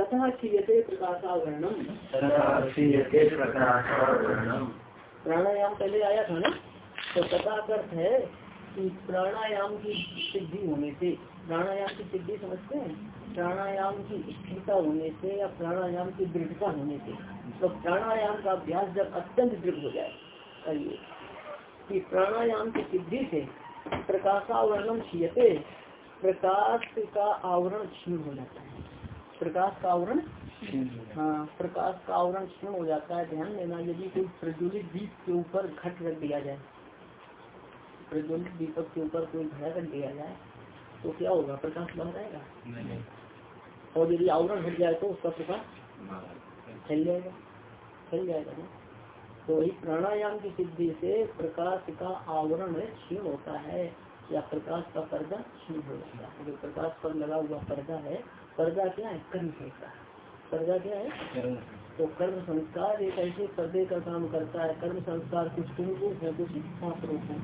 तथा क्षीयते प्रकाशावरणम। प्राणायाम पहले आया था ना? तो तथा अर्थ है कि प्राणायाम की सिद्धि होने से प्राणायाम की सिद्धि समझते हैं? प्राणायाम की स्थिरता होने से या प्राणायाम की दृढ़ता होने से। तो प्राणायाम का अभ्यास जब अत्यंत दृढ़ हो जाए करिए कि प्राणायाम की सिद्धि से प्रकाशावरणम क्षीयते प्रकाश का आवरण क्षीण हो जाता है। प्रकाश का आवरण हाँ प्रकाश का आवरण क्षीण हो जाता है ध्यान देना यदि कोई प्रज्वलित दीप के ऊपर घट रख दिया जाए प्रज्वलित दीपक के ऊपर कोई घड़ा रख दिया जाए तो क्या होगा? प्रकाश बाहर आएगा? और यदि आवरण हट जाए तो उसका प्रकाश फैल जाएगा फैल जाएगा ना? तो वही प्राणायाम की सिद्धि से प्रकाश का आवरण क्षीण होता है या प्रकाश का पर्दा क्षीण हो जाता है। जो प्रकाश पर लगा हुआ पर्दा है पर्दा क्या है कर्म संस्कार। पर्दा क्या है? तो कर्म संस्कार एक ऐसे पर्दे का काम करता है कर्म संस्कार कुछ पूर्ण रूप है कुछ पाप रूप है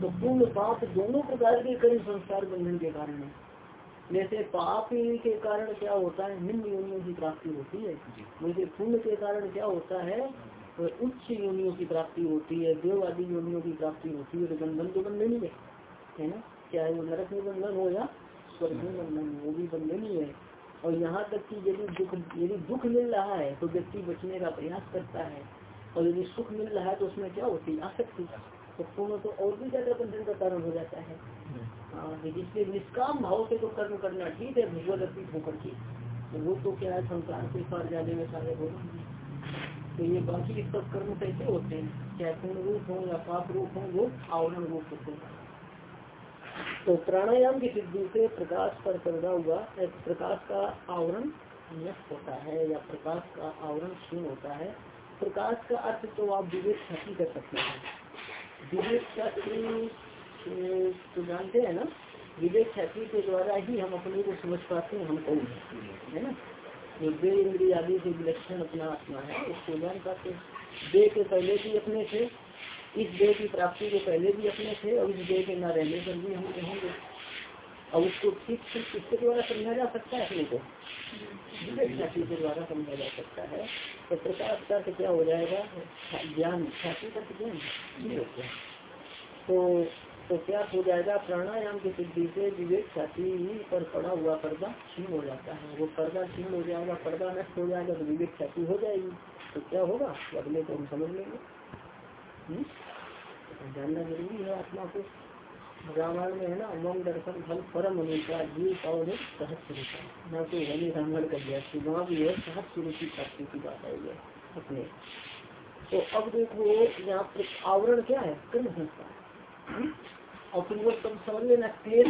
तो पूर्ण पाप दोनों प्रकार के कर्म संस्कार बंधन के कारण है। जैसे पाप के कारण क्या होता है निम्न योनियों की प्राप्ति होती है। जैसे पुण्य के कारण क्या होता है तो उच्च योनियों की प्राप्ति होती है देव आदि योनियों की प्राप्ति होती है तो बंधन तो बंधन ही है है ना? चाहे वो नरक में बंधन हो या स्वर्ग में बंधन वो भी बंधन है। और यहाँ तक कि यदि दुख यदि दुख मिल रहा है तो व्यक्ति बचने का प्रयास करता है। और यदि सुख मिल रहा है तो उसमें क्या होती है? आसक्ति। तो पूर्ण तो और भी ज़्यादा बंधन का कारण हो जाता है। हाँ इसलिए निष्काम भाव से तो कर्म करना ठीक है, भगवत अर्पित होकर के। तो वो तो क्या है, संसार के पार जाने में सारे हो। तो ये बाकी सब कर्म कैसे होते हैं? चाहे पूर्ण रूप हो या पाप रूप हो, वो आवरण रूप होते हैं। तो प्राणायाम की सिद्धि से प्रकाश पर पर्दा हुआ प्रकाश का आवरण नष्ट होता है या प्रकाश का आवरण क्षीण होता है। प्रकाश का अर्थ तो आप विवेक ख्याति कर सकते हैं। विवेक ख्याति तो जानते हैं ना? विवेक ख्याति के द्वारा ही हम अपने को समझ पाते हैं, हम कौन है? ना? जो दे इंद्रिय आदि से विलक्षण अपना आत्मा है, उसको जान पाते हैं। दे के पहले भी अपने थे इस देह की प्राप्ति के पहले भी अपने थे और इस देह के न रहने पर भी हम रहेंगे और उसको ठीक ठीक किसके द्वारा समझा जा सकता है अपने को? ख्याति के द्वारा समझा जा सकता है। तो प्रकाश का क्या हो जाएगा? ज्ञान। छाती का ज्ञान। तो तो क्या हो जाएगा? प्राणायाम की सिद्धि से विवेक ख्याति पर पड़ा हुआ पर्दा क्षीण हो जाता है। वो पर्दा क्षीण हो जाएगा, पर्दा नष्ट हो जाएगा तो विवेक छाती हो जाएगी। तो क्या होगा? अगले को हम समझ लेंगे। जानना ज़रूरी है, आत्मा को रामायण में है ना मम दर्शन, फल, परम अनुसार जीव पावन सहज स्वरूप न तो वही रामायण कर दिया वहाँ भी है सहज स्वरूप की प्राप्ति की बात आई है अपने। तो अब देखो, यहाँ पर आवरण क्या है? कर्म संस्कार। और फिर वो तुम समझ लेना क्लेश,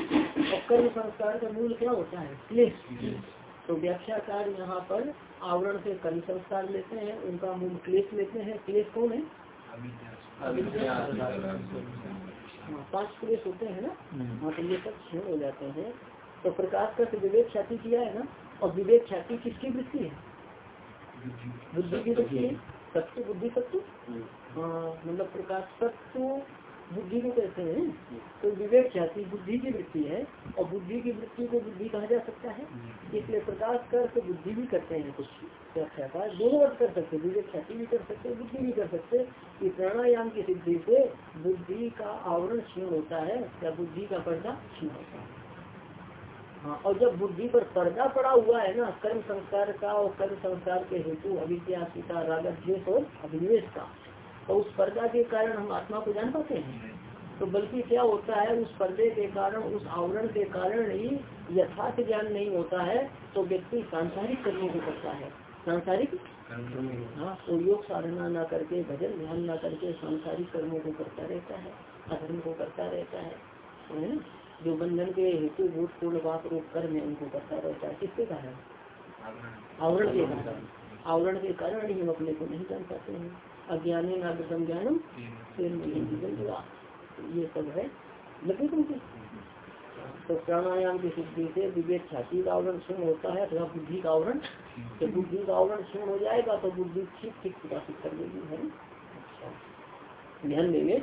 और कर्म संस्कार का मूल क्या होता है? क्लेश। तो व्याख्याकार यहाँ पर आवरण से कर्म संस्कार लेते हैं, उनका मूल क्लेश लेते हैं। क्लेश कौन है? पाँच क्लेश होते हैं ना वहाँ तो ये सब क्षीण हो जाते हैं। तो प्रकाश का विवेक ख्याति किया है ना और विवेक ख्याति किसकी वृत्ति है? बुद्धि की वृत्ति? सत्य। बुद्धि सत्य? हाँ मतलब प्रकाश सत्य बुद्धि को कहते हैं तो विवेक ख्याति बुद्धि की वृत्ति है और बुद्धि की वृत्ति को बुद्धि कहा जा सकता है। इसलिए प्रकाश कर तो बुद्धि भी करते हैं। कुछ व्याख्याता दोनों अर्थ कर सकते विवेक ख्याति भी कर सकते बुद्धि भी कर सकते कि प्राणायाम की सिद्धि से बुद्धि का आवरण क्षीण होता है या बुद्धि का पर्दा क्षीण होता है। हाँ और जब बुद्धि पर पर्दा पड़ा हुआ है ना कर्म संस्कार का और कर्म संस्कार के हेतु अविद्या रागत द्वेष और अभिनिवेश का तो उस पर्दा के कारण हम आत्मा को जान पाते हैं। तो बल्कि क्या होता है उस पर्दे के कारण उस आवरण के कारण ही यथार्थ ज्ञान नहीं होता है तो व्यक्ति सांसारिक कर्मों को करता है। सांसारिक? हाँ तो योग साधना ना करके भजन ध्यान ना करके सांसारिक कर्मों को करता रहता है अधर्म को करता रहता है। है ना जो बंधन के हेतु भूत पूर्ण बाप रूप कर्म है उनको करता रहता है। किसके कारण? आवरण के कारण। आवरण के कारण ही हम अपने को नहीं जान पाते हैं। अज्ञानी नागम ज्ञानम ये सब है। लगी तुमकी तो प्राणायाम की सिद्धि से विवेक छाती का आवरण क्षण होता है, अथवा बुद्धि का आवरण। तो बुद्धि का आवरण क्षण हो जाएगा तो बुद्धि ठीक ठीक प्रकाशित कर देगी, है अच्छा। ध्यान देंगे।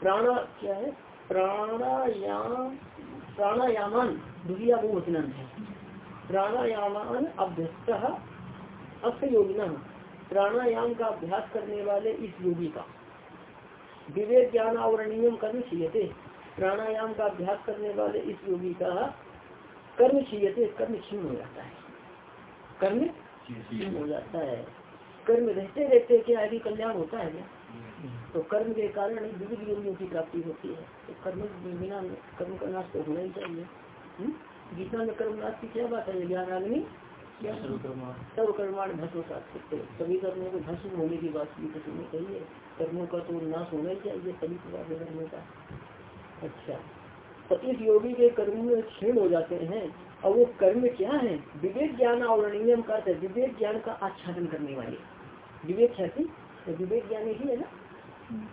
प्राणा क्या है? प्राणायाम प्राणायामान दुनिया बहुवचन है। प्राणायामान अभ्यस्त अक्ष योगिना प्राणायाम का अभ्यास करने वाले इस योगी का। विवेक ज्ञान आवरणीय कर्म थे प्राणायाम का अभ्यास करने वाले इस योगी का कर्म थे कर्म क्षीण हो जाता है। कर्म क्षीण हो जाता है। कर्म रहते रहते क्या आदि कल्याण होता है क्या? तो कर्म के कारण विविध योगियों की प्राप्ति होती है। तो कर्म बिना कर्म का नाश तो होना ही चाहिए। हम्म? गीता में कर्म नाश की क्या बात है ज्ञान आदमी? सर्वकर्माण भस्म सकते सभी कर्मों को भस्म होने की बात की सुननी चाहिए कर्मों का तो नाश होना ही चाहिए सभी प्रकार के कर्मों का अच्छा। तो इस योगी के कर्म में क्षीण हो जाते हैं। और वो कर्म क्या है? विवेक ज्ञान और नियम का विवेक ज्ञान का आच्छादन करने वाले। विवेक है तो विवेक ज्ञान ही है ना।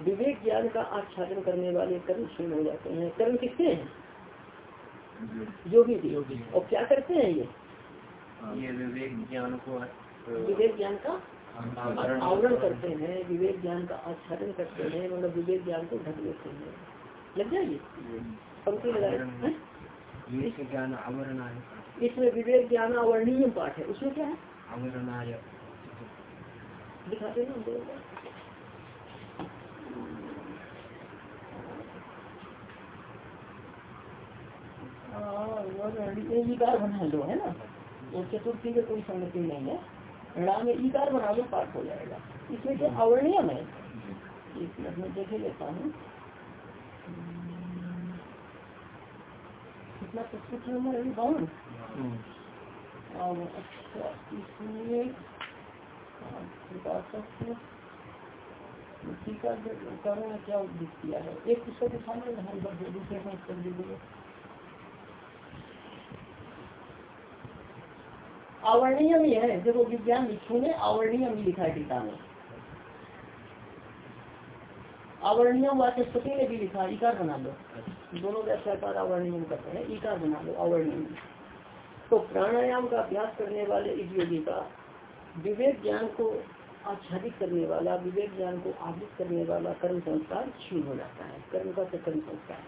विवेक ज्ञान का आच्छादन करने वाले कर्म क्षीण हो जाते हैं। कर्म किसके हैं? योगी योगी और क्या करते हैं ये? ये विवेक ज्ञान को विवेक ज्ञान का आवरण करते हैं। विवेक ज्ञान का आच्छादन करते हैं मतलब विवेक ज्ञान को ढक लेते हैं। लग जाएगी पंक्ति लगाए ज्ञान आवरण इसमें विवेक ज्ञान अवर्णीय पाठ है। उसमें क्या है? आवरण दिखाते हैं हाँ, बना लो है ना? और चतुर्थी में कोई संगति नहीं है। रा में ईकार बना लो पाठ हो जाएगा। इसमें क्या अवर्णियम है, एक मिनट में देखे लेता हूँ। कितना नंबर है बावन अच्छा इसमें टीका क्या उद्देश्य किया है? एक पुस्तक दिखाने दूसरे में कर दीजिए आवर्णीय भी है देखो विज्ञान लिखू ने आवर्णीय भी लिखा है टीका में। आवर्णीय वाचस्पति ने भी लिखा इकार बना लो। दोनों व्याख्याकार आवर्णीय करते हैं इकार बना लो आवर्णीय तो प्राणायाम का अभ्यास करने वाले इस योगी का विवेक ज्ञान को आच्छादित करने वाला विवेक ज्ञान को आवृत करने वाला कर्म संस्कार क्षीण हो जाता है कर्म का तो कर्म संस्कार।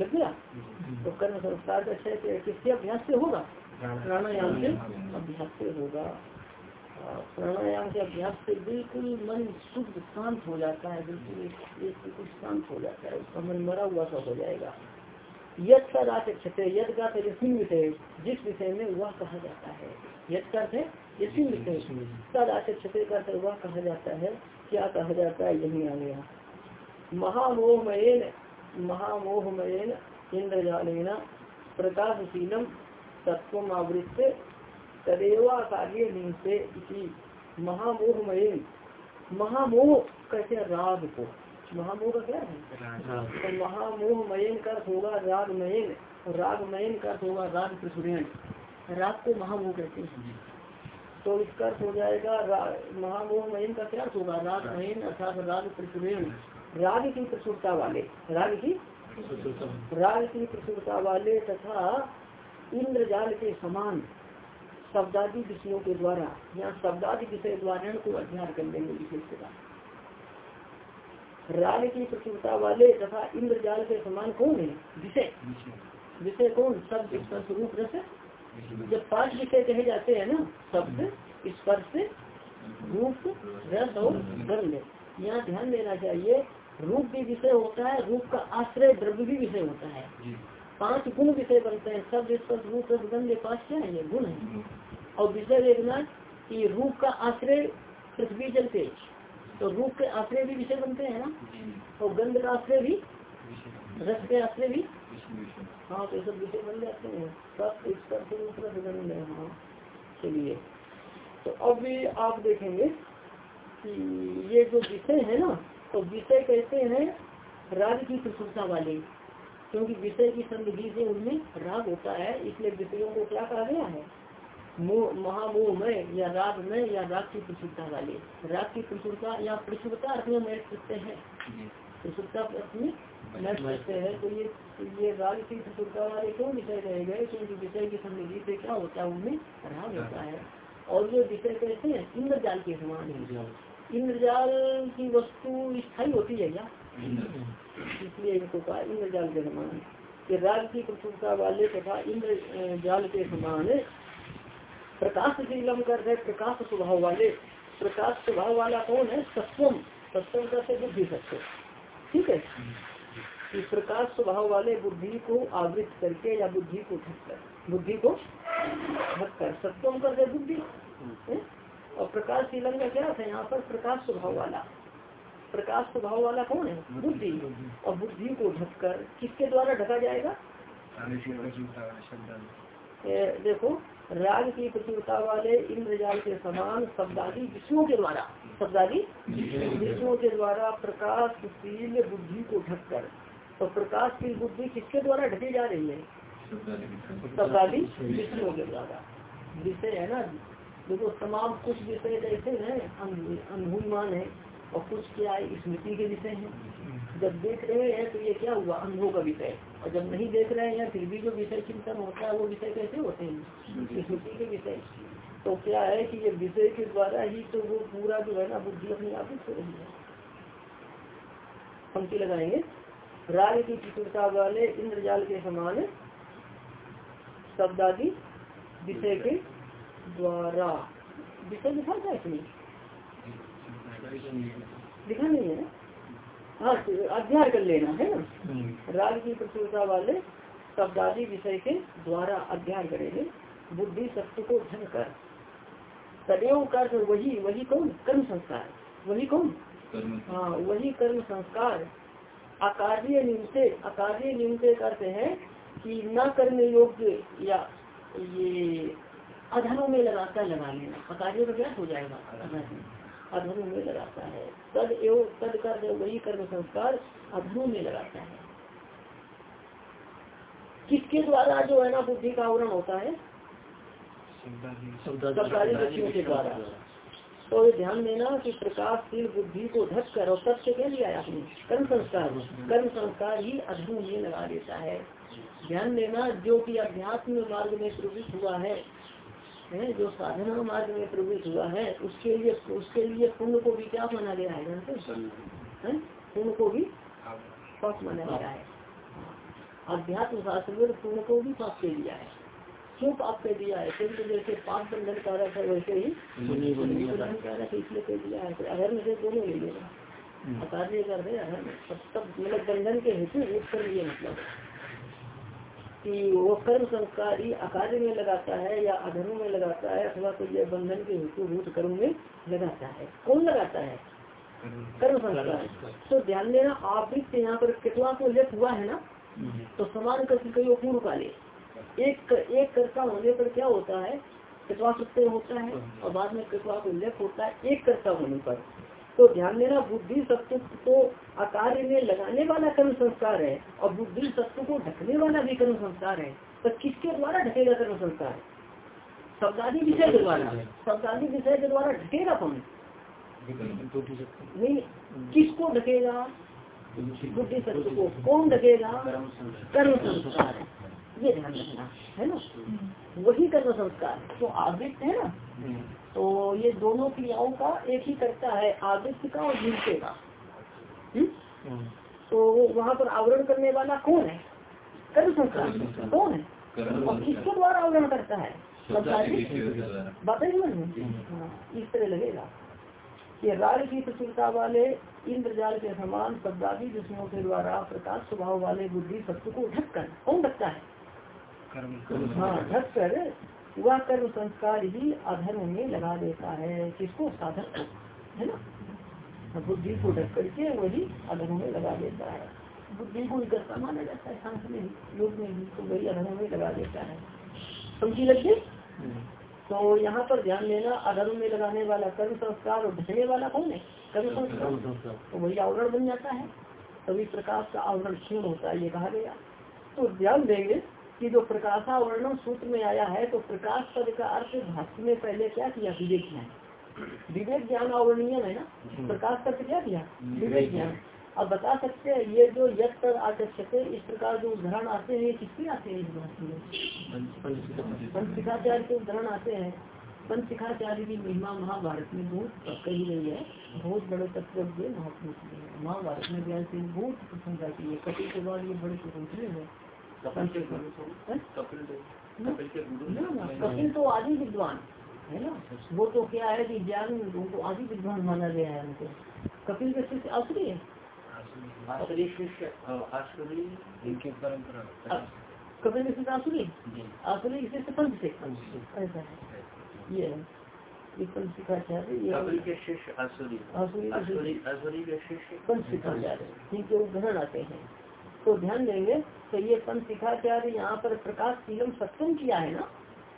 लग गया? तो कर्म संस्कार का क्षय किसके अभ्यास से होगा? प्राणायाम से अभ्यास से होगा प्राणायाम के अभ्यास से बिल्कुल मन शुद्ध शांत हो जाता है, बिल्कुल बिल्कुल शांत हो जाता है, उसका मन मरा हुआ सा हो जाएगा। यद का राक्षते यद का यसिन विषय, जिस विषय में वह कहा जाता है। यद का यसिन विषय, सद आचक्षते का वह कहा जाता है, क्या कहा जाता है यही आ गया। महामोहमयन महामोहमयन, इंद्रजालेन प्रकाशशीलम तत्व आवृत्त तदेवा कार्य निंसे महामोहमय। महामोह कैसे राग को। महामोह का क्या है? तो महामोह मयन का होगा रागमयन। रागमयन का होगा राग प्रसुरन राग को महामोह कहते हैं। तो इसका अर्थ हो जाएगा महामोहमयन का क्या होगा? रागमयन अर्थात राग प्रसुरन राग की प्रसुरता वाले। राग की राग की प्रसुरता वाले तथा इंद्रजाल के समान शब्दादि विषयों के द्वारा यहाँ शब्दादि विषय द्वारा को अध्ययन कर लेंगे विशेषता राग की प्रचुरता वाले तथा इंद्रजाल के समान कौन है? विषय। विषय कौन? शब्द स्वरूप रस। जब पाँच विषय कहे जाते हैं ना, शब्द, स्पर्श, रूप, रस और गंध। यहाँ ध्यान देना चाहिए, रूप भी विषय होता है, रूप का आश्रय द्रव्य भी विषय होता है। पाँच गुण विषय बनते हैं शब्द स्पर्श रूप गंध पाँच क्या है? ये गुण है। और विषय देखना कि रूप का आश्रय पृथ्वी जल तेज तो रूप के आश्रय भी विषय बनते हैं ना? और गंध का आश्रय भी रस के आश्रय भी। हाँ तो सब विषय बन जाते हैं। सब स्पर्श रूप गंध है हाँ। चलिए। तो अब भी आप देखेंगे कि ये जो विषय है ना तो विषय कहते हैं? राज की प्रशंसा वाले। क्योंकि विषय की समृद्धि से उनमें राग होता है इसलिए विषयों को क्या कहा गया है? महामोह में या राग में या राग की प्रसुरता वाले। राग की प्रसुरता या प्रसुरता अर्थ में मैच करते हैं। प्रसुरता अर्थ में मैच करते हैं। तो ये ये राग की प्रसुरता वाले क्यों विषय रहे गए? क्योंकि विषय की समृद्धि से क्या होता है? उनमें राग होता है। और ये विषय कैसे हैं इंद्रजाल के समान है। इंद्रजाल की वस्तु स्थायी होती है क्या? इसलिए इनको कहा इंद्रजाल के समान कि राग की प्रचुरता वाले तथा इंद्र जाल के समान प्रकाश शीलम कर रहे प्रकाश स्वभाव वाले। प्रकाश स्वभाव वाला कौन है? सत्वम। सत्वम करते बुद्धि सत्व ठीक है? कि प्रकाश स्वभाव वाले बुद्धि को आवृत करके या बुद्धि को ढककर बुद्धि को ढककर सत्वम कर करते बुद्धि। और प्रकाश शीलन का क्या था? यहाँ पर प्रकाश स्वभाव वाला। प्रकाश स्वभाव वाला कौन है? बुद्धि। और बुद्धि को ढककर किसके द्वारा ढका जाएगा? ए, देखो राग की प्रचुरता वाले इंद्रजाल के समान शब्दादी विष्णु के द्वारा शब्दादी विष्णु के द्वारा। प्रकाशशील बुद्धि को ढककर तो प्रकाशशील बुद्धि किसके द्वारा ढकी जा रही है? शब्दादी विष्णु के द्वारा। विषय है ना देखो तमाम कुछ विषय जैसे है अनुभूमान है। और कुछ क्या है स्मृति के विषय हैं। जब देख रहे हैं तो ये क्या हुआ? अनुभव का विषय। और जब नहीं देख रहे हैं फिर भी जो विषय चिंतन होता है वो विषय कैसे होते हैं? स्मृति के विषय। तो क्या है कि ये विषय के द्वारा ही तो वो पूरा जो है ना बुद्धि अपनी आप हो रही है। पंक्ति लगाएँगे। राग की चतुरता वाले इंद्रजाल के समान शब्दादि विषय के द्वारा। विषय लिखा था इसमें? लिखा नहीं है। हाँ अध्ययन कर लेना है। ना राग की प्रचुरता वाले शब्दादी विषय के द्वारा अध्ययन करेंगे। बुद्धि सत्य को धन कर। सदैव कर वही वही कौन? कर्म संस्कार। वही कौन? हाँ वही कर्म संस्कार। अकार्य नियमते अकार्य नियमते करते हैं कि न करने योग्य या ये अधनों में लगाता लगा लेना। अकार्य का क्या हो जाएगा। अधनों में लगाता है। तद एवं तद कर वही कर्म संस्कार अधनों में लगाता है। किसके द्वारा जो है ना बुद्धि का आवरण होता है? शब्दादी के द्वारा। तो ये ध्यान देना कि प्रकाशशील बुद्धि को ढक कर और तथ्य क्या लिया है आपने। कर्म संस्कार। कर्म संस्कार ही अधर्म में लगा देता है। ध्यान देना जो कि अध्यात्म मार्ग में प्रवृत्त हुआ है। है जो साधना मार्ग में प्रवृत्त हुआ है उसके लिए उसके लिए पुण्य को भी क्या माना गया है जानते पुण्य। को भी पाप माना गया है। अध्यात्म शास्त्र में पुण्य को भी पाप के दिया है। क्यों पाप कर दिया है? क्योंकि जैसे पाप बंधन कारक है वैसे ही बंधन कारक इसलिए कर दिया है अगर मुझे दोनों ले लेगा अकार्य कर रहे सब सब मतलब बंधन के हेतु एक कर लिए मतलब। कि वो कर्म संस्कार ही अकार्य में लगाता है या अधर्म में लगाता है अथवा तो यह बंधन के हेतु भूत कर्म में लगाता है? कौन लगाता है? कर्म संस्कार। तो ध्यान देना आवृत्त यहाँ पर कितवा को उल्लेख हुआ है ना? तो समान कर पूर्व काले एक एक कर्ता होने पर क्या होता है? कृपा सत्य होता है और बाद में कृपा का उल्लेख होता है, एक कर्ता होने पर। तो ध्यान देना, बुद्धि सत्य को आकार में लगाने वाला कर्म संस्कार है और बुद्धि सत्य को ढकने वाला भी कर्म संस्कार है। तो किसके द्वारा ढकेगा कर्म संस्कार? शब्दादी विषय के द्वारा। शब्दादी विषय के द्वारा ढकेगा कौन? नहीं, किसको ढकेगा? बुद्धि सत्य को। कौन ढकेगा? कर्म संस्कार ये ध्यान रखना है ना? वही कर्म संस्कार तो आवृत्त है ना? तो ये दोनों क्रियाओं का एक ही करता है आवृत्त का और जीवते का। तो वहाँ पर आवरण करने वाला कौन है? कर्म संस्कार कौन है? और किसके द्वारा आवरण करता है? बातें समझ में। इस तरह लगेगा। ये राग की प्रचुरता वाले इंद्रजाल के समान शब्दादी विषयों के द्वारा प्रकाश स्वभाव वाले बुद्धि सत्य को ढक कर कौन ढकता है? हाँ ढक कर वह कर्म संस्कार ही अधर्म में लगा देता है किसको साधन को है ना? बुद्धि को ढक करके वही अधर्म में लगा देता है। बुद्धि को इकट्ठा माना जाता है सांस में योग में भी तो वही अधर्म में लगा देता है। समझी लगे? तो यहाँ पर ध्यान देना अधर्म में लगाने वाला कर्म संस्कार और ढकने वाला कौन है? कर्म संस्कार। तो वही आवरण बन जाता है। तभी प्रकाश का आवरण क्षीण होता है ये कहा गया। तो ध्यान देंगे कि जो प्रकाशावरण सूत्र में आया है तो प्रकाश पद का अर्थ भाष्य में पहले क्या किया? विवेक ज्ञान। विवेक ज्ञान आवरणीय है ना? प्रकाश पद क्या किया? विवेक ज्ञान। अब बता सकते हैं ये जो यश पर आचक्षते इस प्रकार जो उदाहरण आते हैं ये किसके आते हैं इस भाष्य में पंचशिखाचार्य के उदाहरण आते हैं पंचशिखाचार्य की महिमा महाभारत में बहुत कही गई है बहुत बड़े तत्व महापुरुष महाभारत में व्यास बहुत प्रशंसा की है। कटी के बाद ये बड़े प्रशंसनीय है हैं? कपिल गुरु ना, ना, कपिल तो आदि विद्वान है ना? वो तो क्या है कि ज्ञान उनको आदि विद्वान माना गया है उनको। कपिल के शिष्य असुरी है? परंपरा। कपिल के शिष्य आसुरी? आसुरी के शिष्य पंच से ऐसा है। ये है। शिष्य आसुरी के शिष्य आसुरी। आसुरी के शिष्य। पंच शिखाचार्य जिनके उदाहरण आते हैं। तो ध्यान देंगे तो ये पंच शिखाचार्य यहाँ पर प्रकाश शीलम सत्सम किया है ना?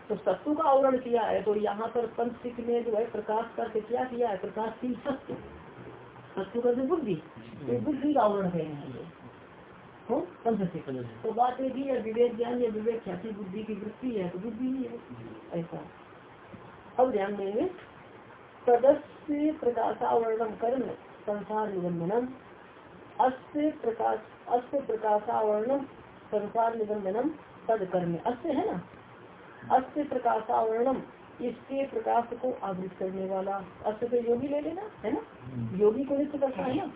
तो सत्तु का आवरण किया है तो यहाँ पर पंच सिख ने जो है प्रकाश का से क्या किया है? प्रकाशशील सत्व सत्व का जो बुद्धि। तो बुद्धि का आवरण है यहाँ पे हो? पंच सिख तो बात एक ही है विवेक ज्ञान या विवेक ख्याति बुद्धि की वृत्ति है तो बुद्धि ही है। ऐसा। अब ध्यान देंगे। सदस्य प्रकाशावरणम कर्म संसार निबंधनम। अस्य प्रकाश अस्त प्रकाशावरणम संसार निबंधनम तद कर्म अस्य है ना? अस्य प्रकाशावरणम इसके प्रकाश को आवृत करने वाला। अस्त पे योगी ले लेना है ना? योगी को नित्य करता है ना?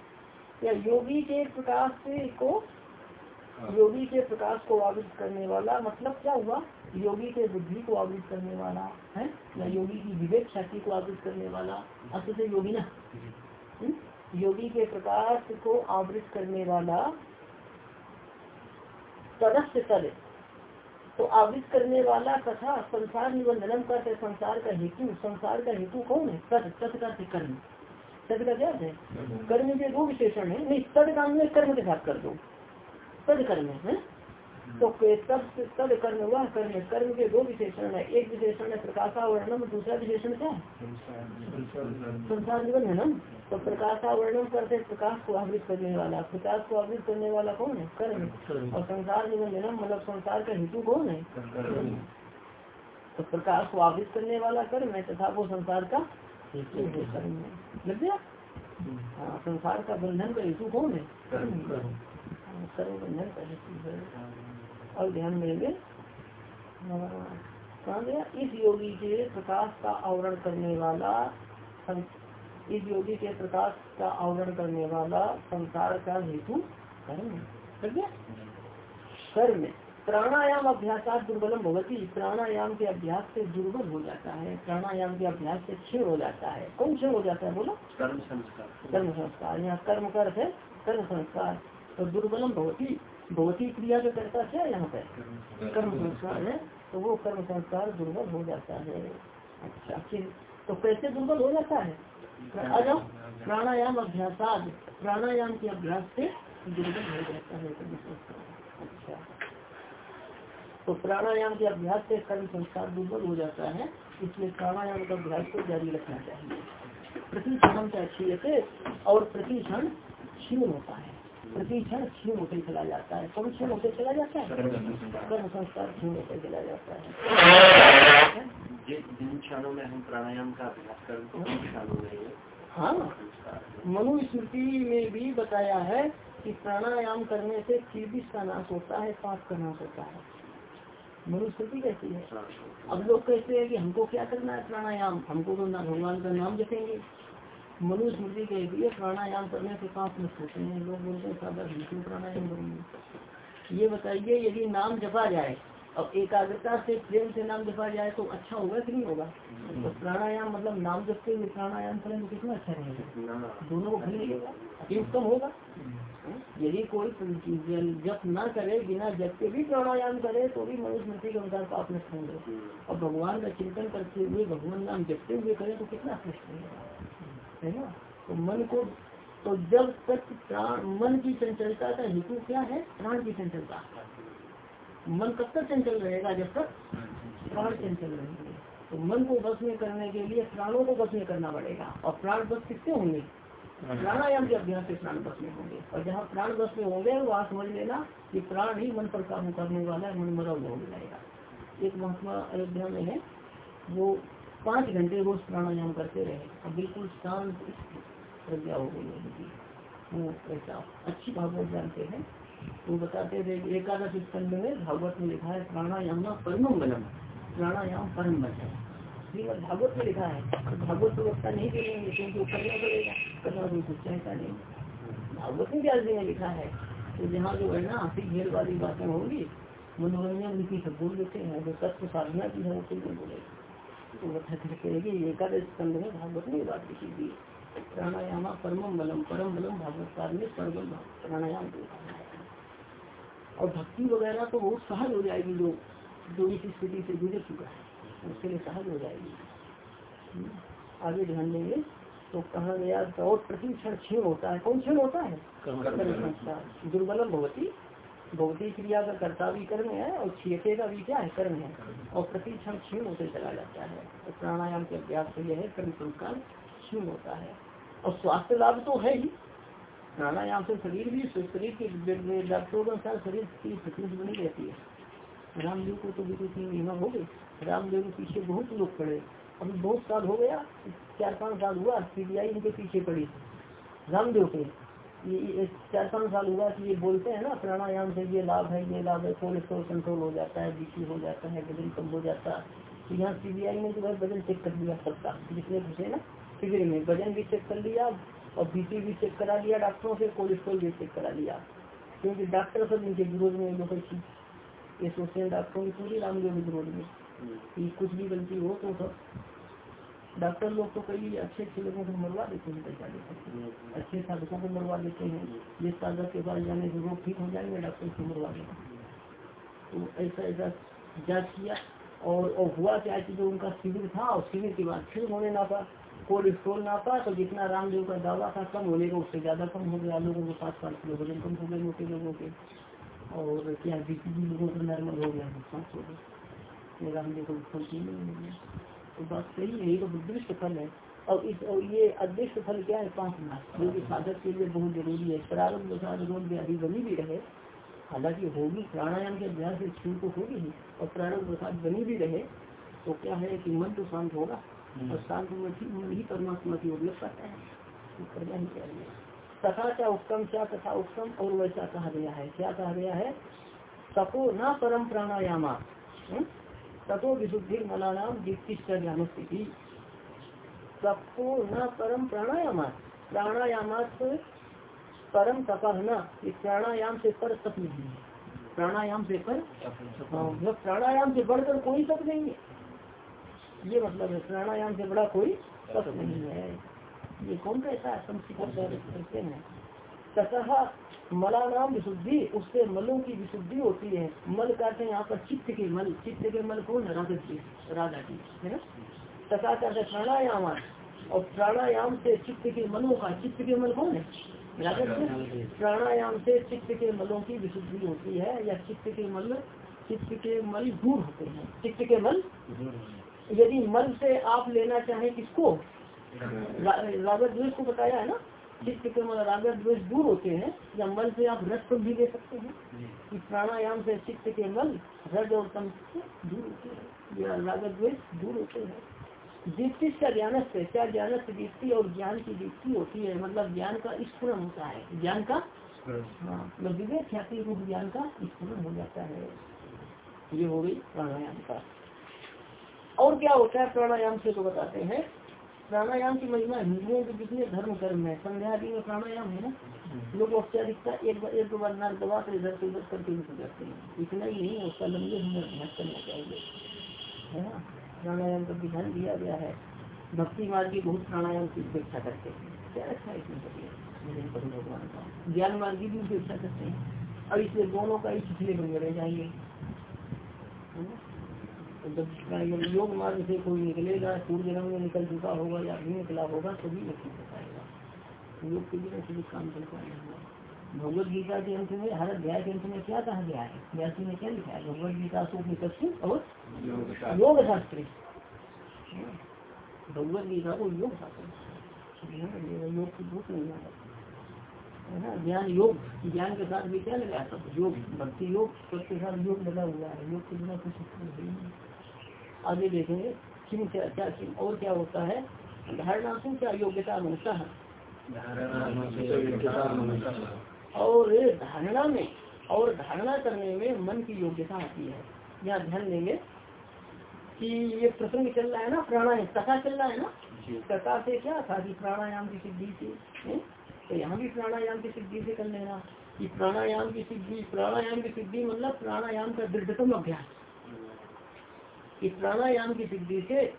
या योगी के प्रकाश से को योगी के प्रकाश को आवृत करने वाला मतलब क्या हुआ? योगी के बुद्धि को आवृत करने वाला है? या योगी की विवेक शक्ति को आवृत करने वाला। अस्त से योगी ना? हम्म? योगी के प्रकाश को आवृत करने वाला तदस्य तद तो आवृत करने वाला तथा संसार निबंधनम का संसार का हेतु संसार का हेतु कौन है? तद तद का कर्म। तद का क्या है? कर्म। के दो विशेषण है। नहीं तद काम में कर्म के साथ कर दो। तद कर्म है? तो तब तद कर्म वह कर्म कर्म के दो विशेषण है। एक विशेषण है प्रकाशावर्णम दूसरा विशेषण क्या? संसार जीवन है निबंधनम तो प्रकाशावर्णम करते प्रकाश को आवृत करने वाला। प्रकाश को आवृत करने वाला कौन है? कर्म। और संसार निबंधनम मतलब संसार का हेतु कौन है? तो प्रकाश को आवृत करने वाला कर्म है तथा वो संसार का कर्म है। लग गया? हाँ संसार का बंधन का हेतु कौन है? हाँ, कर्म बंधन का हेतु है। और ध्यान देंगे इस योगी के प्रकाश का आवरण करने वाला इस योगी के प्रकाश का आवरण करने वाला संसार का हेतु कर्म। कर्म। प्राणायाम अभ्यास दुर्बलम भगवती प्राणायाम के अभ्यास से दुर्बल हो जाता है। प्राणायाम के अभ्यास से क्षीण हो जाता है। कौन क्षीण हो जाता है बोलो? कर्म संस्कार। कर्म संस्कार। यहाँ कर्म कर है कर्म संस्कार। तो दुर्बलम भगवती भगवती क्रिया जो करता क्या यहाँ पे? कर्म संस्कार। है। तो वो कर्म संस्कार दुर्बल हो जाता है। अच्छा फिर तो कैसे दुर्बल हो जाता है? अगर प्राणायाम अभ्यासाद प्राणायाम के अभ्यास से दुर्बल हो जाता है कर्म संस्कार। अच्छा। तो प्राणायाम के अभ्यास से कर्म संस्कार दुर्बल हो जाता है इसलिए प्राणायाम का अभ्यास को जारी रखना चाहिए। प्रति क्षण अच्छी क्षीयते और प्रति क्षण क्षीण होता है। प्रति क्षण क्षीण होते चला जाता है? कौन क्षीण होते चला जाता है? कर्म संस्कार क्षीण होते चला जाता है? जिन क्षणों में हम प्राणायाम का अभ्यास करते हैं में हाँ संस्कार मनुस्मृति में भी बताया है कि प्राणायाम करने से चीबिस का नाश होता है पाप का नाश होता है। मनुस्मृति कहती है। अब लोग कहते हैं कि हमको क्या करना है प्राणायाम? हमको तो ना भगवान का नाम जपेंगे। मनुस्मृति के है प्राणायाम करने से पाप नष्ट होते हैं। लोग बोलते हैं सादा हम प्राणायाम करेंगे? ये बताइए यदि नाम जपा जाए और एकाग्रता से प्रेम से नाम जपा जाए तो अच्छा होगा कि नहीं होगा? तो प्राणायाम मतलब नाम जपते हुए प्राणायाम करें तो कितना अच्छा रहेगा दोनों को फल मिलेगा अति उत्तम होगा। यदि कोई जप ना करे बिना जप के भी प्राणायाम करे तो भी मनुस्मृति के अनुसार पाप नष्ट होंगे। और भगवान का चिंतन करते हुए भगवान नाम जपते हुए करे तो कितना श्रेष्ठ होगा? है ना? तो मन को तो जब तक प्राण मन की चंचलता का हेतु क्या है? प्राण की चंचलता। मन कब तक चंचल रहेगा? जब तक प्राण चंचल रहेंगे। तो मन को बस में करने के लिए प्राणों को बस में करना पड़ेगा। और प्राण बस किससे होंगे? प्राणायाम के अभ्यास से प्राण बस में होंगे। और जहाँ प्राण बस में होंगे वहाँ समझ लेना कि प्राण ही मन पर काबू करने वाला है मन मरा हुआ हो जाएगा। एक महात्मा अयोध्या में है वो पाँच घंटे रोज प्राणायाम करते रहे, और बिल्कुल शांत प्रज्ञा हो गई है ऐसा अच्छी भागवत जानते हैं। वो बताते थे एकादश स्कंद में भागवत में लिखा है, प्राणायाम परम बलम, प्राणायाम परम बल है भागवत में लिखा है। तो भागवत व्यवस्था नहीं देंगे, क्योंकि वो करना पड़ेगा। करना कोई कुछ चाहता नहीं। भागवत में व्यास जी लिखा है? तो जहाँ जो है ना हँसी घेर वाली बातें होंगी, मनोरंजन विधि सब बोल देते हैं जो तत्व साधना की है, वो कुछ एकादश स्कंद में भागवत में बात लिखी थी प्राणायाम परम बलम परम बलम भागवत में परम प्राणायाम और भक्ति वगैरह तो बहुत सहज हो जाएगी जो जो इस स्थिति से गुजर चुका है उसके लिए सहज हो जाएगी आगे ध्यान देंगे तो कहा गया और प्रति क्षण क्षीण होता है कौन क्षण होता है दुर्बलम भवती भौतिक क्रिया का कर्ता भी कर्म है और क्षेत्र का भी क्या है? कर्म है। और प्रति क्षण होते चला जाता है। तो प्राणायाम के अभ्यास से यह है, कर्म संस्कार क्षीण होता है। और स्वास्थ्य लाभ तो है ही। प्राणायाम से शरीर भी शरीर के डॉक्टरों के अनुसार शरीर की फिटनेस बनी रहती है। रामदेव को तो बिल्कुल तीन महीना हो गए। रामदेव के पीछे बहुत लोग पड़े। अभी बहुत साल हो गया, चार पाँच साल हुआ, सीबीआई इनके पीछे पड़ी। रामदेव के ये चार पाँच साल हुआ कि ये बोलते हैं ना प्राणायाम से ये लाभ है ये लाभ है कोलेस्ट्रोल कंट्रोल हो जाता है बीपी हो जाता है वज़न कम हो जाता है। तो यहाँ सीबीआई ने जो है वज़न चेक कर लिया सबका जिसने घुसे ना शिविर में वज़न भी चेक कर लिया और बीपी भी चेक करा लिया डॉक्टरों से कोलेस्ट्रोल भी चेक करा लिया। क्योंकि डॉक्टर सब इनके विरोध में लोग ये सोचते हैं डॉक्टरों की पूरी रामदेव विरोध में। कुछ भी गलती हो तो सब। डॉक्टर लोग तो कई अच्छे अच्छे लोगों को मरवा देते हैं पैसा अच्छे साधकों को मरवा देते हैं। जिस साधक के पास जाने से रोग ठीक हो जाएँगे डॉक्टर को मरवा देते तो ऐसा ऐसा जाँच किया? और, और हुआ क्या कि जो उनका शिविर था और शिविर के बाद फिर उन्होंने नापा कोलेस्ट्रोल नापा तो जितना रामदेव का दावा था कम होने का उससे ज़्यादा कम हो गया। लोगों को पाँच पाँच किलो वज़न कम हो गए मोटे लोगों के। और क्या बीपी भी लोगों का नॉर्मल हो गया हो गए रामदेव को फल नहीं तो बात सही है ये तो बुद्धिस्ट फल है। और इस और ये अदृष्ट फल क्या है? पाँच मास। जो कि साधक के लिए बहुत ज़रूरी है। प्रारंभ रोग व्याधि बनी भी रहे। हालाँकि होगी प्राणायाम के अभ्यास से छूट तो होगी ही और प्रारंभ प्रसाद बनी भी रहे तो क्या है कि मन तो शांत होगा। और शांत मन ही परमात्मा की ओर लग पाता है। करना ही चाहिए। तथा क्या उत्तम क्या तथा उत्तम और वैसा कहा गया है। क्या कहा गया है? सको न परम प्राणायामा। हम्म? तथो विशुद्धि मलानाम दीप्तिष्ट ज्ञान स्थिति सबको न परम प्राणायाम प्राणायाम परम तपह न प्राणायाम से पर तप नहीं है। प्राणायाम से पर हाँ प्राणायाम से बढ़कर कोई तप नहीं है। ये मतलब है प्राणायाम से बड़ा कोई तप नहीं है। ये कौन कहता है? संस्कृत हैं। तथा मला नाम विशुद्धि, उससे मलों की विशुद्धि होती है। मल कहते हैं यहाँ पर चित्त के मल। चित्त के मल कौन? है राधा जी राधा जी, है ना? तथा कहते प्राणायाम। और प्राणायाम से चित्त के मलों का, चित्त के मल कौन है? प्राणायाम से चित्त के मलों की विशुद्धि होती है, या चित्त के मल, चित्त के मल दूर होते हैं। चित्त के मल? यदि मल से आप लेना चाहें किसको? राधा द्वेष को बताया है ना? चित्त के मल राग द्वेष दूर होते हैं या मल से आप रस को भी ले सकते हैं। कि प्राणायाम से चित्त के मल रज और तम दूर होते हैं। या राग द्वेष दूर होते हैं। दीप्ति का ज्ञान से क्या ज्ञान से दीप्ति और ज्ञान की दीप्ति होती है मतलब ज्ञान का स्फुरन होता है। ज्ञान का? हाँ मतलब विवेक ख्याति रूप ज्ञान का स्फुरन हो जाता है। ये हो गई प्राणायाम का। और क्या होता है प्राणायाम से तो बताते हैं। प्राणायाम की महिमा हिंदुओं के जितने धर्म कर्म है संध्या आदि में प्राणायाम है ना? लोग औपचारिकता एक बार एक दो बार नाक दबा कर इधर से उधर करके निकल जाते हैं। इतना ही नहीं उसका लंबे समय अभ्यास करना चाहिए। है ना? प्राणायाम का विधान दिया गया है। भक्ति मार्ग की बहुत प्राणायाम की उपेक्षा करते हैं। क्या अच्छा है इसमें भगवान का। ज्ञान मार्ग की भी उपेक्षा करते हैं। और इसलिए दोनों का ही पिछले बने रह जाएँगे। है ना? तो योग मार्ग से कोई निकलेगा, सूर्य रंग में निकल चुका होगा या अभी निकला होगा तो भी नहीं हो पाएगा। योग के बिना सभी काम चल पाएगा भगवत गीता के अंत में, हर अध्याय के अंत में क्या कहा गया है? व्यासी ने क्या लिखा है? भगवत गीता सुपनिषद और योग शास्त्री भगवत गीता को योग शास्त्र योग की भूत नहीं है। ज्ञान योग ज्ञान के साथ भी क्या लगा? सब योग भक्ति योग सबके साथ योग लगा हुआ है। योग के बिना कुछ आगे देखेंगे किन क्या क्या किन और क्या होता है? धारणा से क्या योग्यता मनुष्य और धारणा में और धारणा करने में मन की योग्यता आती है। यहाँ ध्यान देंगे कि ये प्रसंग चल रहा है ना प्राणायाम कथा चल रहा है ना? कथा से क्या था कि प्राणायाम की सिद्धि थी तो यहाँ भी प्राणायाम की सिद्धि से कर लेना। कि प्राणायाम की सिद्धि, प्राणायाम की सिद्धि मतलब प्राणायाम का दृढ़तम अभ्यास। कि प्राणायाम की सिद्धि से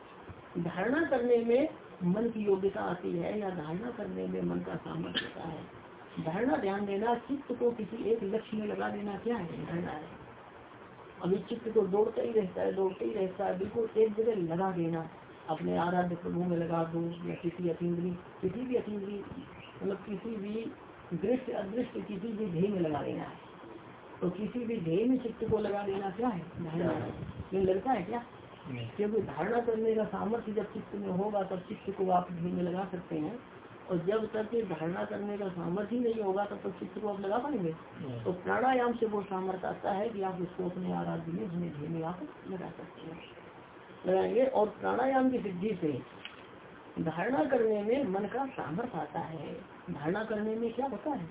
धारणा करने में मन की योग्यता आती है या धारणा करने में मन का सामर्थ्य होता है। धारणा ध्यान देना, चित्त को किसी एक लक्ष्य में लगा देना क्या है? धारणा है। अभी चित्त को दौड़ता ही रहता है, दौड़ता ही रहता है। बिल्कुल एक जगह लगा देना। अपने आराध्य प्रभु में लगा दो या किसी अतीन्द्री किसी भी अतीन्द्री मतलब किसी भी दृश्य अदृश्य किसी भी ध्येय में लगा देना है। तो किसी भी ध्येय में चित्त को लगा देना क्या है? धारणा। ये लगता है क्या? क्योंकि धारणा करने का सामर्थ्य जब चित्त में होगा तब चित्त को आप ध्येय में लगा सकते हैं। और जब तक ये धारणा करने का सामर्थ्य नहीं होगा तब तक चित्त को आप लगा पाएँगे। तो प्राणायाम से वो सामर्थ्य आता है कि आप उसको अपने आराध्य में अपने ध्येय में आप लगा सकते हैं। लगाएँगे और प्राणायाम की सिद्धि से धारणा करने में मन का सामर्थ्य आता है। धारणा करने में क्या होता है?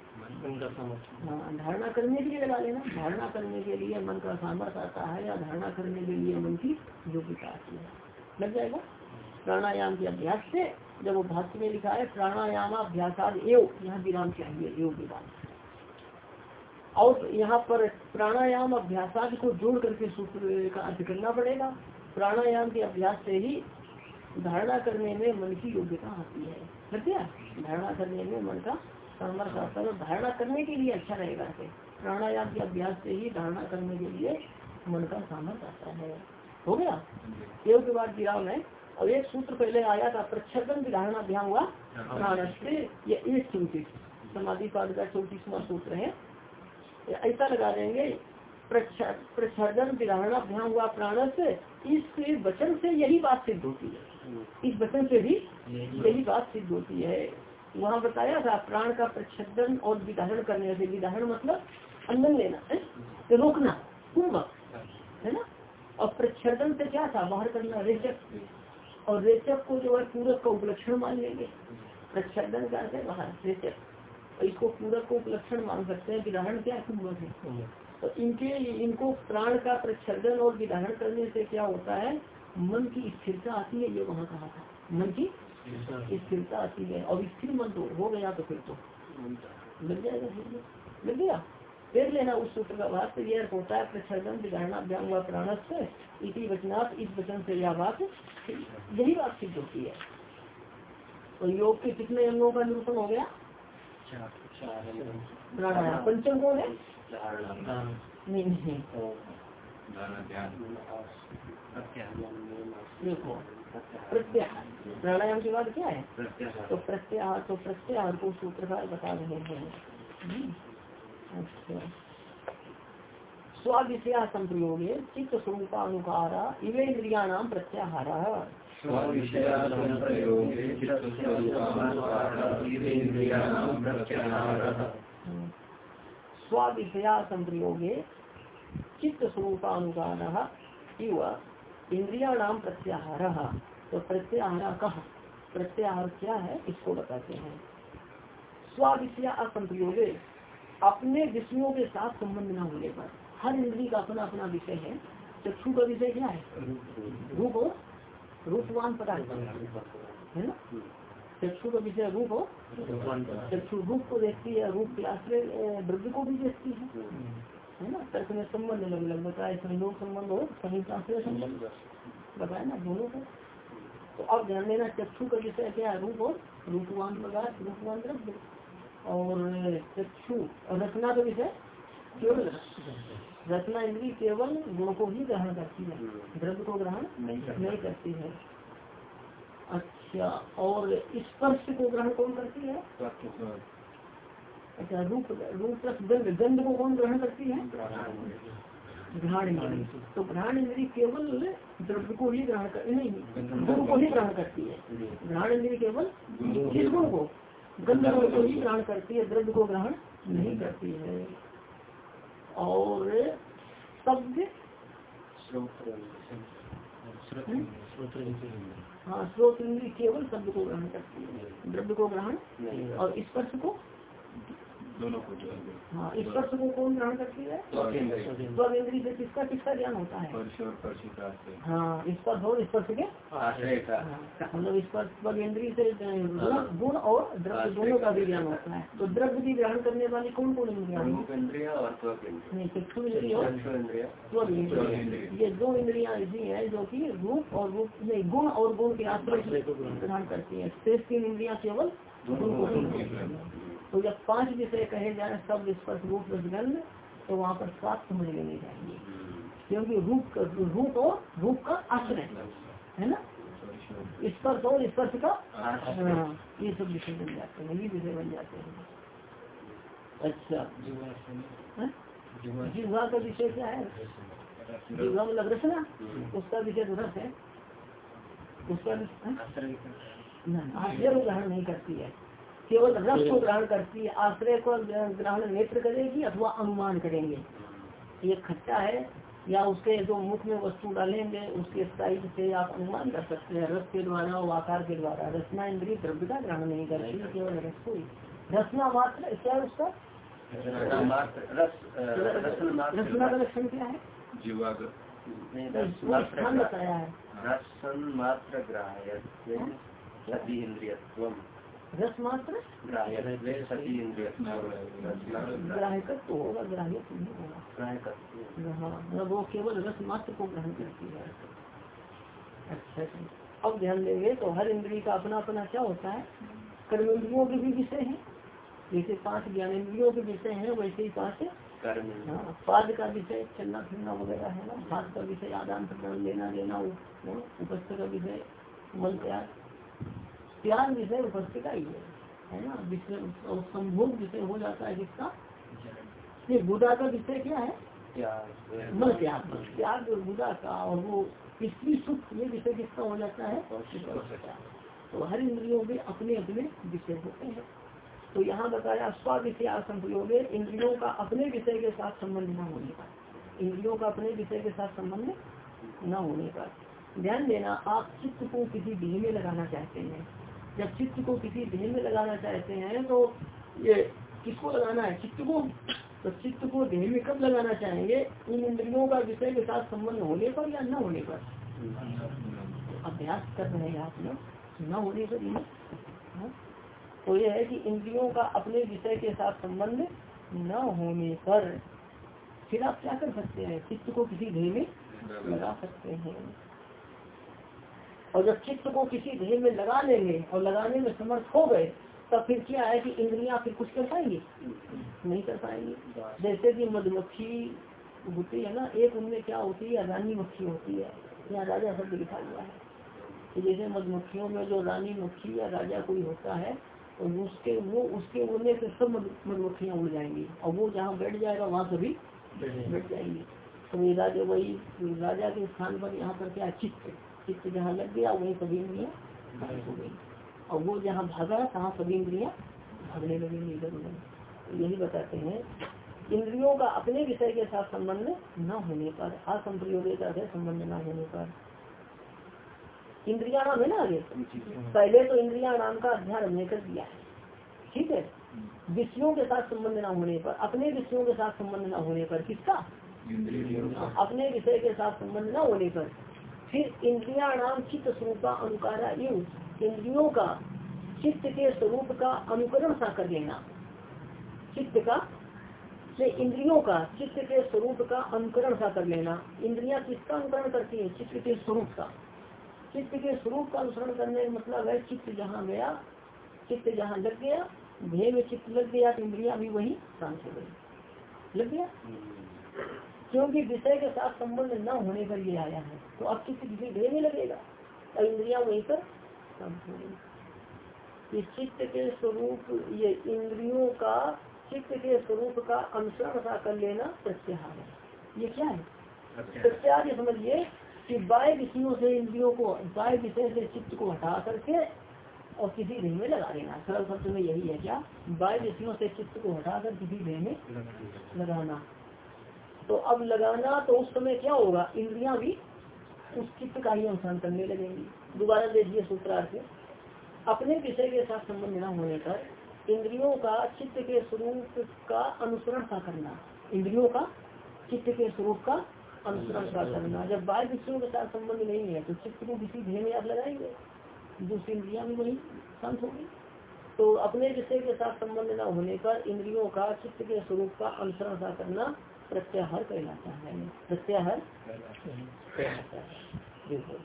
हाँ धारणा करने के लिए लगा लेना। धारणा करने के लिए मन का सामर्थ्य आता है या धारणा करने के लिए मन की योग्यता आती है। लग जाएगा? प्राणायाम के अभ्यास से जब वो भाष्य में लिखा है प्राणायाम अभ्यास एव यहाँ विराम चाहिए योग विराम और यहाँ पर प्राणायाम अभ्यास को जोड़ करके सूत्र का अर्थ करना पड़ेगा। प्राणायाम के अभ्यास से ही धारणा करने में मन की योग्यता आती है। सत्या धारणा करने में मन का सामर्थ्य आता है। धारणा करने के लिए अच्छा रहेगा ऐसे प्राणायाम के अभ्यास से ही धारणा करने के लिए मन का सामर्थ्य आता है। हो गया? योग के बाद विराम है। और एक सूत्र पहले आया था प्रच्छन धारणा ध्यान हुआ। ये एक चौतीस समाधि पाद का चौतीसवा सूत्र है। ऐसा लगा देंगे प्रच्छन धारणा ध्यान हुआ प्राण से इस वचन से यही बात सिद्ध होती है। इस वचन से भी यही बात सिद्ध होती है। वहाँ बताया था प्राण का प्रच्छन और विधारण करने से विधारण मतलब अंदर लेना है? तो रोकना कुंभक है ना? और प्रच्छन से क्या था? बाहर करना रेचक। और रेचक को जो है पूरक का उपलक्षण मान लेंगे। प्रच्छन का है? बाहर रेचक। और इसको पूरक को उपलक्षण मान सकते हैं। विधारण क्या कुंभक है। तो इनके इनको प्राण का प्रच्छन और विधारण करने से क्या होता है? मन की स्थिरता आती है ये वहाँ कहा था? मन की स्थिरता आती है। और स्थिर मन तो हो गया तो फिर तो लग जाएगा फिर लग गया? देख लेना उस सूत्र का बात तो यह होता है प्रसर्जन विधारणाभ्याम हुआ प्राणस से इसी वचनात् इस वचन से यह बात यही बात सिद्ध होती है। तो योग के कितने अंगों का निरूपण हो गया? प्राणायाम। पंचम कौन है? नहीं नहीं। देखो प्रत्याहार। प्राणायाम के बाद क्या है? तो प्रत्याहार तो प्रत्याहार को सूत्रकार बता रहे हैं। अच्छा। स्वाविषया संप्रयोग चित्त स्वरूपानुकार इवेन्द्रिया नाम प्रत्याहार। स्वाविषया संप्रयोगे चित्त स्वरूपानुकार इंद्रिया नाम प्रत्याहार। तो प्रत्याहार कहा प्रत्याहार क्या है? इसको बताते हैं। स्वाविषय असंप्रयोग। अपने विषयों के साथ संबंध न होने पर। हर इंद्री का अपना अपना विषय है। चक्षु का विषय क्या है? रूप हो रूपवान पदार्थ। है ना? चक्षु का विषय रूप हो चक्षु रूप को देखती है रूप के आश्रय द्रव्य को भी देखती है। है ना? तर्क में संबंध अलग अलग बताया संयोग संबंध हो संहिता से संबंध। बताया ना दोनों को। तो अब ध्यान देना चक्षु का विषय क्या है रूप और रूपवान पदार्थ रूपवान द्रव्य। और चक्षु और रचना का विषय केवल रचना। इंद्री केवल गुण को ही ग्रहण करती है। द्रव्य को ग्रहण नहीं करती। है। अच्छा और स्पर्श को ग्रहण कौन करती है। अच्छा रूप रूप प्लस गंध गंध को कौन ग्रहण करती है? घ्राण इंद्री तो घ्राण इंद्री केवल द्रव्य को ही ग्रहण कर, नहीं, गुण को ही ग्रहण करती है। घ्राण इंद्री केवल गुण को, गंध गुण को ही ग्रहण करती है, द्रव्य को ग्रहण नहीं करती है। और शब्द? हाँ स्रोत इंद्री केवल शब्द को ग्रहण करती है, द्रव्य को ग्रहण और स्पर्श को दोनों को जोड़ हाँ। स्पर्श को कौन ग्रहण करती है? स्वर इंद्री से किसका किसका ज्ञान होता है? हाँ स्पर्श और स्पर्श के। हाँ, मतलब स्पर्श स्वर इंद्री से गुण गुण और द्रव्य दोनों का भी ज्ञान होता है। तो द्रव्य की ग्रहण करने वाली कौन कौन इंद्रिया। नहीं चक्षु ये दो इंद्रिया ऐसी है जो की रूप और रूप नहीं गुण और गुण के आश्रय ग्रहण करती है। शेष तीन इंद्रिया केवल गुण को हैं। तो जब पाँच विषय कहे जाए शब्द स्पर्श रूप रसगंध तो वहाँ पर स्वाद समझ लेने चाहिए क्योंकि रूप का रूप और रूप का आश्रय है। ना? स्पर्श और स्पर्श का हाँ। ये सब विषय बन जाते हैं ये विषय बन जाते हैं। अच्छा हाँ? जिह्वा का विषय क्या है? जिह्वा मतलब रसना उसका विषय तो रस है। उसका हाँ? आश्रय को नहीं करती है। केवल रस को ग्रहण करती है आश्रय को ग्रहण नेत्र करेगी अथवा अनुमान करेंगे। ये खट्टा है या उसके जो मुख में वस्तु डालेंगे उसके साइज़ से आप अनुमान कर सकते हैं। रस के द्वारा और आकार के द्वारा। रचना इंद्रिय द्रव्य का ग्रहण नहीं करती केवल रस को ही। रसना मात्र क्या है उसका? रचना रस रसन मात्र। रसना का लक्षण क्या है? तो बताया है। रसन मात्र ग्राह्य रस मात्र होगा ग्राह्य तो नहीं होगा वो केवल रस मात्र को ग्रहण करती है। अच्छा जी। अब ध्यान देंगे तो हर इंद्रिय का अपना अपना क्या होता है? कर्मेंद्रियों के भी विषय है। जैसे पाँच ज्ञानेन्द्रियों के विषय है वैसे ही पाँच हाँ, पाद का विषय चलना फिरना वगैरह है ना? हाथ का विषय आदान प्रदान लेना देना उ- उ- का विषय मल त्याग त्याग विषय उपस्थित का ही है। है ना? विषय और संभोग विषय हो जाता है किसका? ये बुधा का विषय क्या है? मल त्याग त्याग बुधा का और वो पिछली सुख ये विषय किसका हो जाता है? तो हर इंद्रियों के अपने अपने विषय होते हैं। तो यहाँ बताया स्व विषय आसन प्रयोग इंद्रियों का अपने विषय के साथ संबंध न होने का। इंद्रियों का अपने विषय के साथ संबंध न होने का। ध्यान देना आप चित्त को किसी देह में लगाना चाहते हैं जब चित्त को किसी देह में लगाना चाहते हैं तो ये किसको लगाना है? चित्त को। तो चित्त को देह में कब लगाना चाहेंगे? इन इंद्रियों का विषय के साथ संबंध होने पर या न होने पर? अभ्यास कर रहे हैं आप लोग न होने पर ही। हाँ? तो यह है कि इंद्रियों का अपने विषय के साथ संबंध न होने पर फिर आप क्या कर सकते हैं? चित्त को किसी ध्येय में लगा सकते हैं। और जब चित्त को किसी ध्येय में लगा लेंगे और लगाने में समर्थ हो गए तब फिर क्या है कि इंद्रियाँ फिर कुछ कर पाएँगी? नहीं कर पाएँगी। जैसे कि मधुमक्खी होती है ना एक उनमें क्या होती है? रानी मक्खी होती है। यहाँ राजा शब्द लिखा हुआ है कि जैसे मधुमक्खियों में जो रानी मक्खी या राजा कोई होता है तो उसके वो उसके उड़ने से सब मधुमक्खियाँ उड़ जाएँगी। और वो जहाँ बैठ जाएगा वहाँ सभी बैठ जाएँगी। तो ये राजा वही राजा के स्थान पर यहाँ पर क्या? चित्त। चित्त जहाँ लग गया वही सभी इंद्रिया हो गई। और वो जहाँ भागा तहाँ सभी इंद्रिया भागने लगेंगी इधर उधर। तो यही बताते हैं इंद्रियों का अपने विषय के साथ संबंध न होने पर असंप्रयोगिता से संबंध न होने पर। इंद्रिया नाम है ना आगे? पहले तो इंद्रिया नाम का अध्ययन हमने कर दिया है। ठीक है? विषयों के साथ संबंध न होने पर अपने विषयों के साथ संबंध न होने पर किसका? अपने विषय के साथ संबंध न होने पर। फिर इंद्रिया नाम चित्त स्वरूप अनुकारा युग इंद्रियों का चित्त के स्वरूप का अनुकरण सा कर लेना। चित्त का से इंद्रियों का चित्त के स्वरूप का अनुकरण सा कर लेना। इंद्रिया किसका अनुकरण करती है? चित्त के स्वरूप का। चित्त के स्वरूप का अनुसरण करने का मतलब है चित्त जहाँ गया, चित्त जहाँ लग गया में चित्त लग गया तो इंद्रिया भी वही शांत हो गई। लग गया? क्योंकि विषय के साथ संबंध न होने पर ये आया है। तो अब किसी किसी में लगेगा। और इंद्रिया वहीं पर चित्त के स्वरूप ये इंद्रियों का चित्त के स्वरूप का अनुसरण सा कर लेना प्रत्याहार है। ये क्या है? प्रत्याहार ये समझिए कि बाय विषयों से इंद्रियों को बाय विषय से चित्त को हटा करके और किसी ध्येय में लगा देना। सरल शब्द में यही है क्या? बाय विषयों से चित्त को हटाकर किसी ध्येय में लगाना। तो अब लगाना तो उस समय क्या होगा? इंद्रियाँ भी उस चित्त का ही अनुसरण करने लगेंगी। दोबारा देखिए सूत्रार्थ अपने विषय के साथ संबंध न होने पर इंद्रियों का चित्त के स्वरूप का अनुसरण का करना, इंद्रियों का चित्त के स्वरूप का अनुसरण का करना। जब बाह्य विषयों के साथ संबंध नहीं है तो चित्त को किसी ध्येय में आप लगाएँगे, दूसरी इंद्रिया भी वही शांत होगी। तो अपने विषय के साथ संबंध न होने पर इंद्रियों का चित्त के स्वरूप का अनुसरण सा करना प्रत्याहार कहलाता है। प्रत्याहार कहलाता है। बिल्कुल।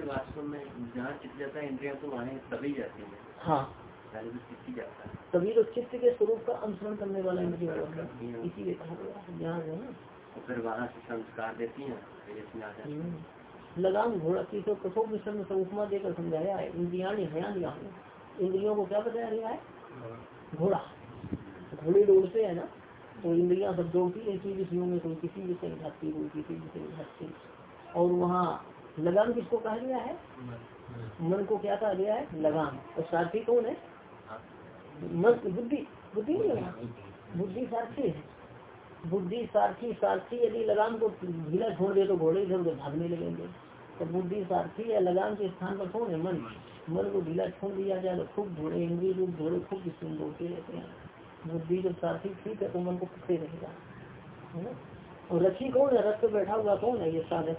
वास्तव में जहाँ चित्त जाता है इंद्रिया तो वहाँ तभी जाती है। हाँ। तो चित्त ही जाता है। तभी तो चित्त के स्वरूप का अनुसरण करने वाला इंद्रिय होगा इसीलिए कहा गया ज्ञान है ना। और फिर वहाँ से संस्कार देती हैं हैं। हम्म। लगाम घोड़ा की तो कठोर विषय में उपमा देकर समझाया है। इंद्रिया हयान यहाँ इंद्रियों को क्या बताया गया है। घोड़ा। घोड़े दौड़ते हैं ना तो इंद्रिया सब दौड़ती है इसी विषयों में, कोई किसी विषय भागती कोई किसी विषय भागती और वहाँ लगाम किसको कहा गया है? मन को क्या कहा गया है? लगाम। और सारथी कौन है? मन बुद्धि बुद्धि नहीं है बुद्धि सारथी है। बुद्धि सारथी सारथी यदि लगाम को ढीला छोड़ दे तो घोड़े इधर उधर भागने लगेंगे। तो बुद्धि सारथी या लगाम के स्थान पर कौन है? मन। मन को ढीला छोड़ दिया जाए तो खूब घोड़े, इंद्रिय रूप घोड़े खूब बोलते रहते हैं। बुद्धि जब सारथी ठीक है तो मन को पकड़े रहेगा है ना? और रथी कौन है? रथ पे बैठा हुआ कौन है ये साधक?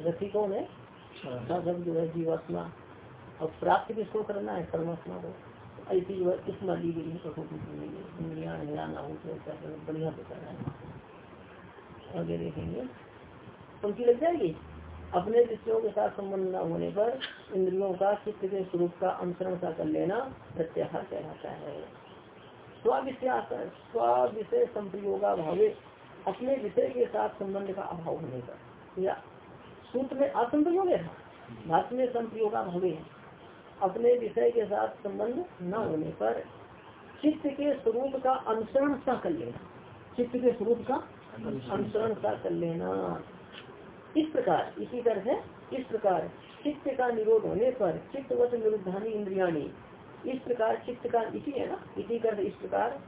रथी कौन है? साधक जो है जीवात्मा। और प्राप्त किसको करना है? परमात्मा को। ऐसी जो है किस्मत दी गई है है। हो तो करो, बढ़िया करना है। आगे देखेंगे। उनकी लग जाएगी? अपने विषयों के साथ संबंध न होने पर इंद्रियों का चित्त के स्वरूप का अनुसरण सा कर लेना प्रत्याहार कहलाता है। स्वाविषय संप्रयोगा भावे अपने विषय के साथ संबंध का अभाव होने पर या सूत्र में असंप्रयोग है भाषण में संप्रयोगा भावे अपने विषय के साथ संबंध न होने पर चित्त के स्वरूप का अनुसरण सा कर लेना। चित्त के स्वरूप का अनुसरण सा कर लेना। इस प्रकार, इसी तरह, इस प्रकार चित्त का निरोध होने पर चित्तवत निरुद्धानी इंद्रियाणी इस प्रकार चित्त का इसी है ना? इसी कर इस प्रकार,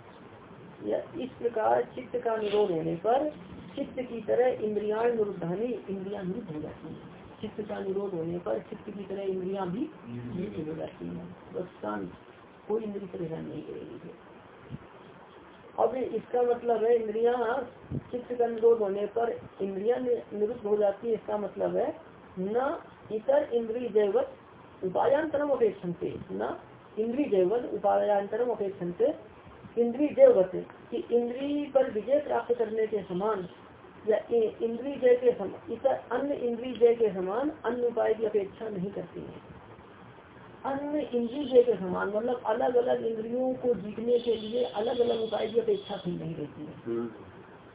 या इस प्रकार चित्त का निरोध होने पर चित्त की तरह इंद्रिया निरुद्धानी, इंद्रिया निरुद्ध हो जाती है। चित्त का निरोध होने पर चित्त की तरह इंद्रिया भी निरुद्ध हो जाती है। बस शांत, कोई इंद्रिय परेशान नहीं करेगी अब इसका मतलब है इंद्रिया, चित्त का निरोध होने पर इंद्रिया निरुद्ध हो जाती है। इसका मतलब है न इतर इंद्रिय जैवत उपायांतरम अपेक्षण से न इंद्रिय जैवत उपायांतरम अपेक्षण से इंद्रिय जैवत कि इंद्रिय पर विजय प्राप्त करने के समान या इंद्री जय के समान इतर अन्य इंद्रिय जय के समान अन्य उपाय की अपेक्षा नहीं करती है। अन्य इंद्री जय के समान मतलब अलग अलग इंद्रियों को जीतने के लिए अलग अलग उपाय की अपेक्षा भी नहीं रहती है।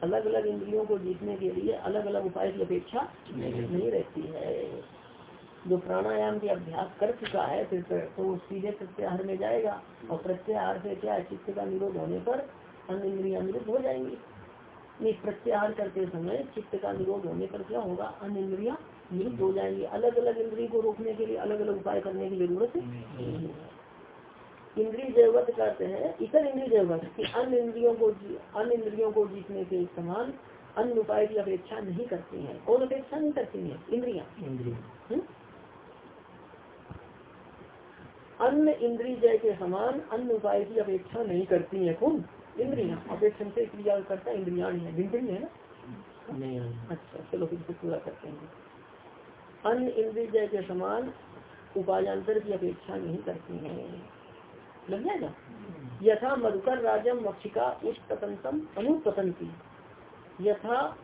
अलग अलग इंद्रियों को जीतने के लिए अलग अलग उपाय की अपेक्षा नहीं रहती है। जो प्राणायाम के अभ्यास कर चुका है फिर तो सीधे प्रत्याहार में जाएगा और प्रत्याहार से क्या चित्त का निरोध होने पर अन्य इंद्रिया निरुद्ध हो जाएँगी। नहीं प्रत्याहार करते समय चित्त का निरोध होने पर क्या होगा? अन्य इंद्रिया निरुद्ध हो जाएँगी। अलग अलग इंद्रिय को रोकने के लिए अलग अलग उपाय करने की ज़रूरत नहीं है। इंद्रिय जैवत करते हैं इतर इंद्रिय जैवत की अन्य इंद्रियों को अन्य इंद्रियों को जीतने के समान अन्य उपाय की अपेक्षा नहीं करती है। कौन अपेक्षा नहीं करती है? इंद्रिया इंद्रिया अन्य इंद्रिय जय के समान अन्य उपाय की अपेक्षा नहीं करती है कौन इंद्रिया अपेक्षा से क्रिया करता इंद्रिया है। इंद्रिय है ना? नहीं अच्छा चलो फिर से पूरा करते हैं। अन्य इंद्रिय जय के समान उपायांतर की अपेक्षा नहीं करती है। लग जाएगा? यथा मधुकर राजम मक्षिका उत्पतंतम अनुपतंती यथा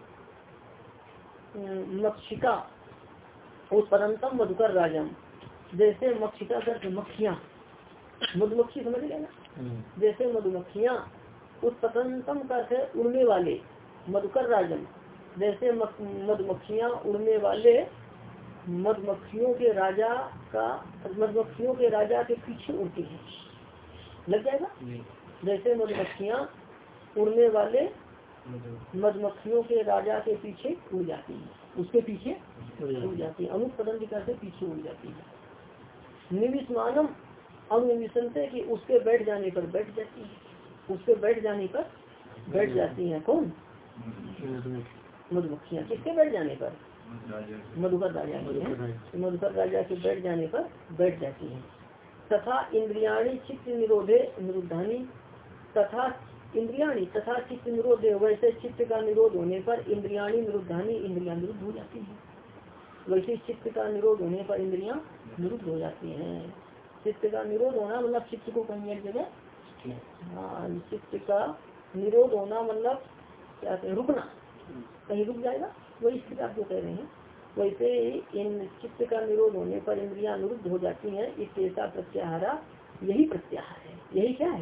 मक्षिका उत्पतंतम मधुकर राजम। जैसे मक्षिका करके मक्खियाँ मधुमक्खी समझ गए ना? जैसे मधुमक्खियाँ उत्पतंतम करके उड़ने वाले मधुकर राजन जैसे मधुमक्खियाँ उड़ने वाले मधुमक्खियों के राजा का मधुमक्खियों के राजा के पीछे उड़ती है। लग जाएगा जैसे मधुमक्खियाँ उड़ने वाले मधुमक्खियों के राजा के पीछे उड़ जाती है। उसके पीछे उड़ जाती है। अनुपदन करके पीछे उड़ जाती है। निविस्मानम अनिविसनते कि उसके बैठ जाने पर बैठ जाती है। उसके बैठ जाने पर बैठ जाती है कौन? मधुमक्खियाँ। किसके बैठ जाने पर? मधुकर राजा की मधुकर राजा के बैठ जाने पर बैठ जाती है। तथा इंद्रियाणी चित्त निरोधे निरुद्धानी। तथा इंद्रियाणी तथा चित्त निरोधे वैसे चित्त का निरोध होने पर इंद्रियाणी निरुद्धानी, इंद्रिया निरुद्ध हो जाती है। वैसे चित्त का निरोध होने पर इंद्रिया निरुद्ध हो जाती हैं। चित्त का निरोध होना मतलब चित्त को कहीं एक जगह हाँ चित्त का निरोध होना मतलब क्या कहते रुकना। कहीं रुक जाएगा वही स्थिति आप जो कह रहे हैं। वैसे इन चित्त का निरोध होने पर इंद्रिया अनुरुद्ध हो जाती हैं इस ऐसा प्रत्याहारा यही प्रत्याहार है। यही क्या है?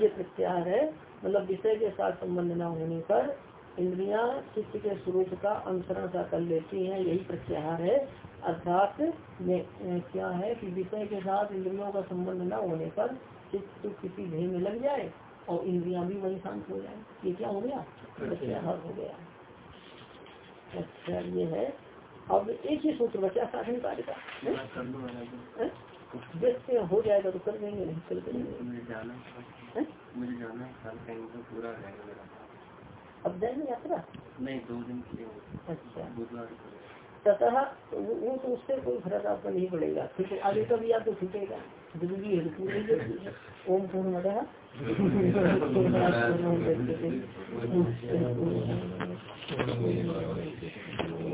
ये प्रत्याहार है मतलब विषय के साथ संबंध न होने पर इंद्रिया चित्त के स्वरूप का अनुसरण सा कर लेती है यही प्रत्याहार है। अर्थात क्या है कि विषय के साथ इंद्रियों का संबंध न होने पर चित्त किसी ध्येय में लग जाए और इंद्रिया भी वही शांत हो जाए। ये क्या हो गया? प्रत्याहार हो गया। अच्छा ये है। अब एक ही सूत्र बचा साधन कार्य का? देखते हो? जाएगा तो कर देंगे नहीं कर देंगे। अब जाएँगे यात्रा? नहीं दो दिन के लिए अच्छा। तथा वो वो तो उससे कोई फ़र्क आपको नहीं पड़ेगा। ठीक है आगे का भी आपको छूटेगा। ज़रूरी है तो ज़रूरी है। ओम पूर्ण मदा